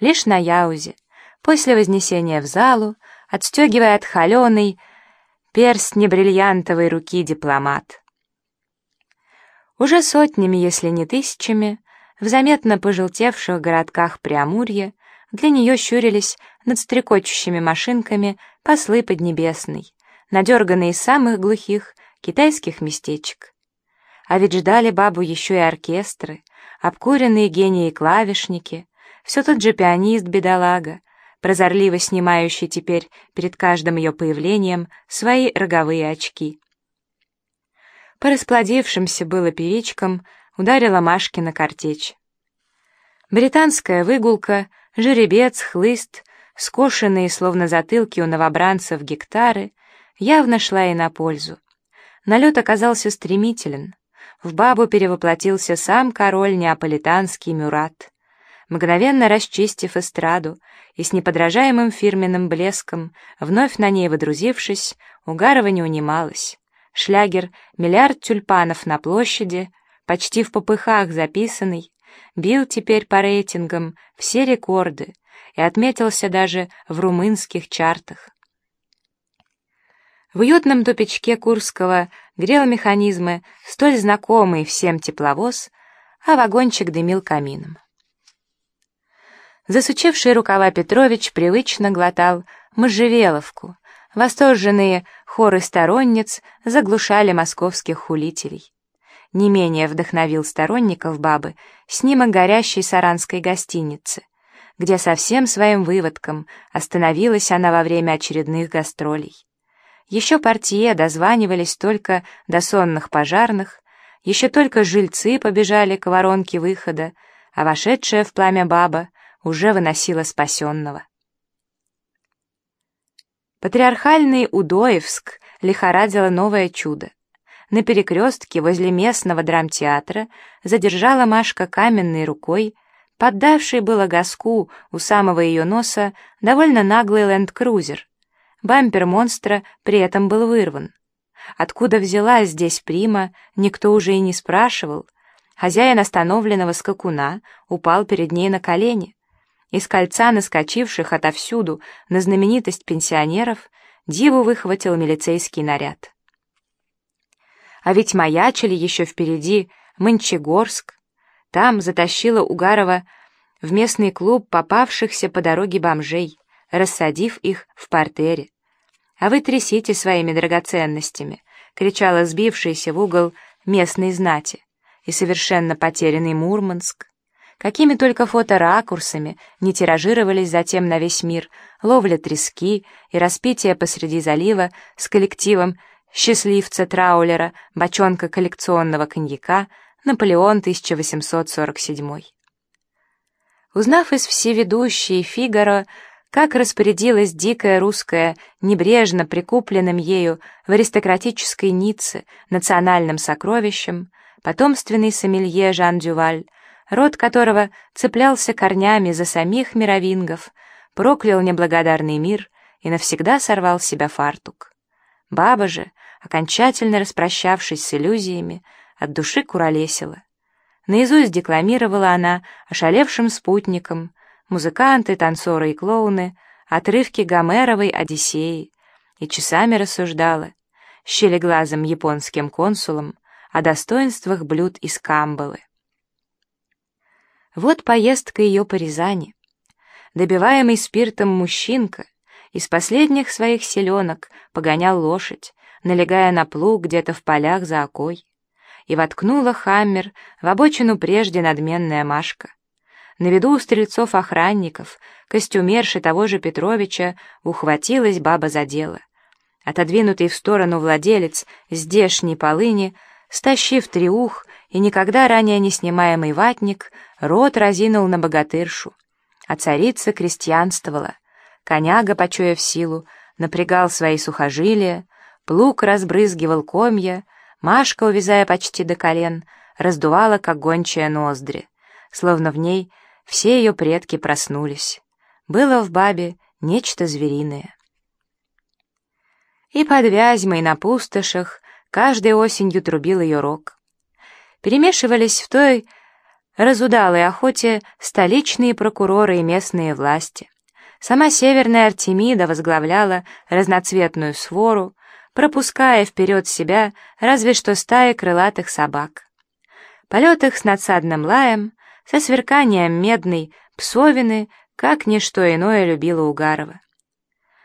лишь на Яузе, после вознесения в залу, отстегивая от холеной перстни бриллиантовой руки дипломат. Уже сотнями, если не тысячами, в заметно пожелтевших городках Преамурья для нее щурились над стрекочущими машинками послы Поднебесной, надерганные из самых глухих китайских местечек. А ведь ждали бабу еще и оркестры, обкуренные гении клавишники, все тот же пианист-бедолага, прозорливо снимающий теперь перед каждым ее появлением свои роговые очки. По расплодившимся было певичкам ударила Машкина картечь. Британская выгулка, жеребец, хлыст, скошенные, словно затылки у новобранцев, гектары, явно шла ей на пользу. Налет оказался стремителен. В бабу перевоплотился сам король неаполитанский Мюрат. Мгновенно расчистив эстраду и с неподражаемым фирменным блеском, вновь на ней водрузившись, Угарова не унималась. Шлягер «Миллиард тюльпанов на площади», почти в попыхах записанный, бил теперь по рейтингам все рекорды и отметился даже в румынских чартах. В уютном тупичке Курского грел механизмы, столь знакомый всем тепловоз, а вагончик дымил камином. Засучивший рукава Петрович привычно глотал можжевеловку. Восторженные хоры сторонниц заглушали московских хулителей. Не менее вдохновил сторонников бабы снимок горящей саранской гостиницы, где со всем своим выводком остановилась она во время очередных гастролей. Еще портье дозванивались только до сонных пожарных, еще только жильцы побежали к воронке выхода, а вошедшая в пламя баба уже выносила спасенного. Патриархальный Удоевск лихорадило новое чудо. На перекрестке возле местного драмтеатра задержала Машка каменной рукой, поддавший было газку у самого ее носа довольно наглый ленд-крузер. Бампер монстра при этом был вырван. Откуда взялась здесь прима, никто уже и не спрашивал. Хозяин остановленного скакуна упал перед ней на колени. Из кольца наскочивших отовсюду на знаменитость пенсионеров Диву выхватил милицейский наряд. А ведь маячили еще впереди Мончегорск. Там затащила Угарова в местный клуб попавшихся по дороге бомжей, рассадив их в портере. «А вы трясите своими драгоценностями!» — кричала сбившаяся в угол местной знати. И совершенно потерянный Мурманск. Какими только фоторакурсами не тиражировались затем на весь мир ловля трески и распитие посреди залива с коллективом счастливца Траулера, бочонка коллекционного коньяка, Наполеон 1847. Узнав из всеведущей Фигаро, как распорядилась дикая русская, небрежно прикупленным ею в аристократической Ницце национальным сокровищем, потомственный сомелье Жан Дюваль, род которого цеплялся корнями за самих мировингов, проклял неблагодарный мир и навсегда сорвал с себя фартук. Баба же, окончательно распрощавшись с иллюзиями, от души куролесила. Наизусть декламировала она ошалевшим спутникам, музыканты, танцоры и клоуны, отрывки Гомеровой «Одиссеи» и часами рассуждала, щелеглазым японским консулом, о достоинствах блюд из Камбалы. Вот поездка ее по Рязани. Добиваемый спиртом мужчинка из последних своих селенок погонял лошадь, налегая на плуг где-то в полях за окой. И воткнула хаммер в обочину прежде надменная Машка. На виду у стрельцов-охранников, костюмерши того же Петровича, ухватилась баба за дело. Отодвинутый в сторону владелец здешней полыни, стащив триух и никогда ранее не снимаемый ватник, рот разинул на богатыршу. А царица крестьянствовала. Коняга, почуяв силу, напрягал свои сухожилия, плуг разбрызгивал комья, Машка, увязая почти до колен, раздувала, как гончая ноздри, словно в ней все ее предки проснулись. Было в бабе нечто звериное. И под Вязьмой на пустошах каждой осенью трубил ее рог. Перемешивались в той разудалой охоте столичные прокуроры и местные власти. Сама Северная Артемида возглавляла разноцветную свору, пропуская вперед себя разве что стаи крылатых собак. Полет их с надсадным лаем, со сверканием медной псовины, как ничто иное любила Угарова.